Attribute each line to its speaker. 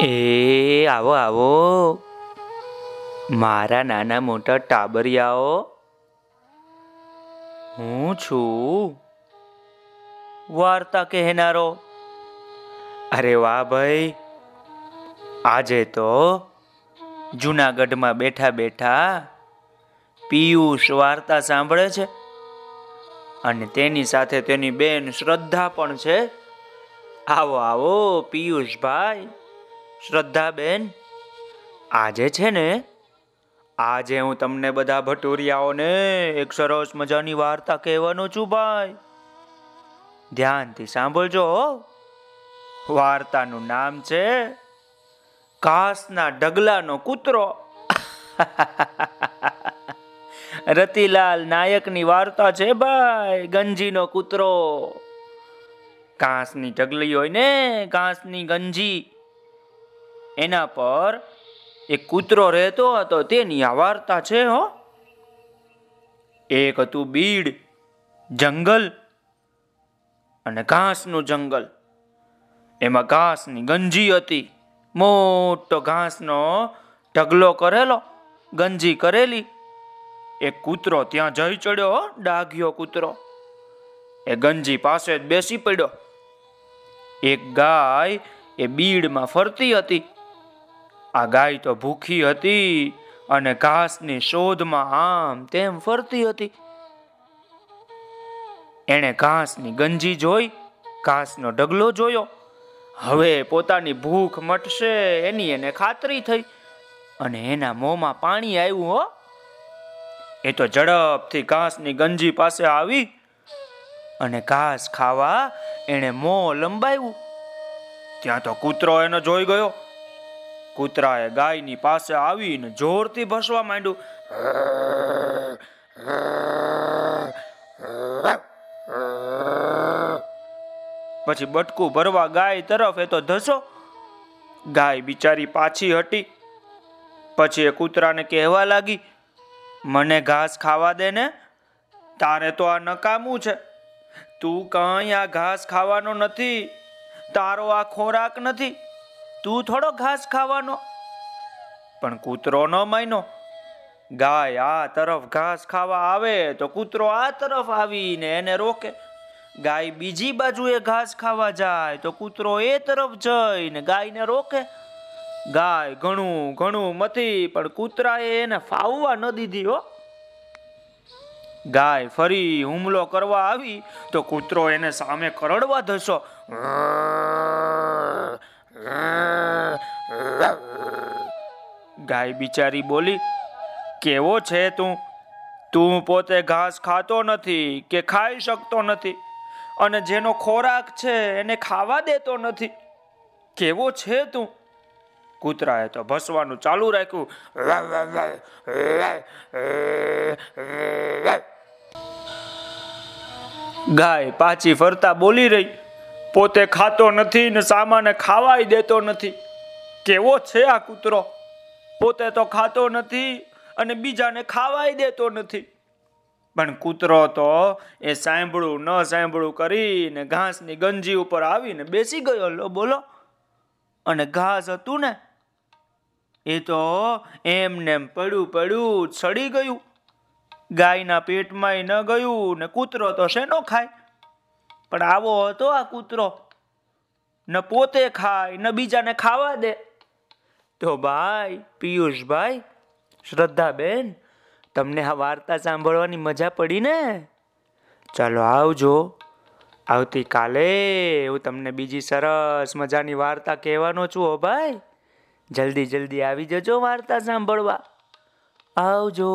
Speaker 1: એ, આવો આવો. મારા નાના મોટા ટાબરિયાઓ, હું છું. વાર્તા કહેનારો. અરે વાહ ભાઈ, આજે તો જુનાગઢમાં બેઠા બેઠા પિયુષ વાર્તા સાંભળે છે. અને તેની સાથે તેની બેન શ્રદ્ધા પણ છે. આવો આવો, પિયુષભાઈ. શ્રદ્ધાબેન, આજે છે ને? આજે હું તમને બધા ભટુરિયાઓને એક સરસ મજાની વાર્તા કહેવાનો છું ભાઈ. ધ્યાનથી સાંભળજો વાર્તાનું નામ છે કાસના ડગલાનો કૂતરો. રતિલાલ નાયકની વાર્તા છે ભાઈ, ગંજીનો કૂતરો. ઘાસની ઢગલી હોય ને, ઘાસની ગંજી. એના પર એક કૂતરો રહેતો હતો, તેની આ વાર્તા છે, હો. એક હતું બીડ, જંગલ અને ઘાસનું જંગલ. એમાં ઘાસની ગંજી હતી. મોટો ઘાસનો ઢગલો કરેલો, ગંજી કરેલી. એક કૂતરો ત્યાં જઈ ચડ્યો ડાઘ્યો કૂતરો. એ ગંજી પાસે જ બેસી પડ્યો. એક ગાય એ બીડમાં ફરતી હતી. આ ગાય તો ભૂખી હતી અને ઘાસની શોધમાં આમ તેમ ફરતી હતી. એણે ઘાસની ગંજી જોઈ, ઘાસનો ઢગલો જોયો. હવે પોતાની ભૂખ મટશે એની એને ખાતરી થઈ અને એના મોંમાં પાણી આવ્યું હો. એ તો ઝડપથી ઘાસની ગંજી પાસે આવી અને ઘાસ ખાવા એણે મોં લંબાવ્યું. ત્યાં તો કૂતરો એને જોઈ ગયો. કૂતરાએ ગાયની પાસે આવીને જોરથી ભસવા માંડ્યું. પછી બટકું ભરવા ગાય તરફ એ તો ધસો. ગાય બિચારી પાછી હટી. પછી એ કૂતરાને કહેવા લાગી, મને ઘાસ ખાવા દે ને? તારે તો આ નકામું છે. તું કાંઈ આ ઘાસ ખાવાનો નથી. તારો આ ખોરાક નથી. તું થોડો ઘાસ ખાવાનો. પણ કૂતરો ન માન્યો ગાય આ તરફ ઘાસ ખાવા આવે તો કૂતરો આ તરફ આવીને એને રોકે. ગાય બીજી બાજુએ ઘાસ ખાવા જાય તો કૂતરો એ તરફ જઈને ગાયને રોકે. ગાય ઘણું ઘણું મથી, પણ કૂતરાએ એને ફાવવા ન દીધી હો. ગાય ફરી હુમલો કરવા આવી તો કૂતરો એને સામે કરડવા ધસો ગાય બિચારી બોલી, કેવો છે તું? તું પોતે ઘાસ ખાતો નથી કે ખાઈ શકતો નથી અને જેનો ખોરાક છે એને ખાવા દેતો નથી. કેવો છે તું? કૂતરાએ તો ભસવાનું ચાલુ રાખ્યું. ગાય પાછી ફરતા બોલી રહી, પોતે ખાતો નથી ને સામાને ખાવાય દેતો નથી. કેવો છે આ કૂતરો? પોતે તો ખાતો નથી અને બીજાને ખાવાય દેતો નથી. પણ કૂતરો તો એ સાંભળું, ન સાંભળું કરીને ઘાસની ગંજી ઉપર આવીને બેસી ગયો. લો, બોલો. અને ઘાસ હતું ને, એ તો એમને એમ પડ્યું પડ્યું સડી ગયું. ગાયના પેટમાંય ન ગયું ને કૂતરો તો શેનો ખાય? પણ આવો હતો આ કૂતરો. ન પોતે ખાય, ન બીજાને ખાવા દે. તો ભાઈ, પિયુષભાઈ, શ્રદ્ધાબેન, તમને આ વાર્તા સાંભળવાની મજા પડી ને? ચાલો આવજો. આવતીકાલે હું તમને બીજી સરસ મજાની વાર્તા કહેવાનો છું હો ભાઈ. જલ્દી જલ્દી આવી જજો વાર્તા સાંભળવા. આવજો.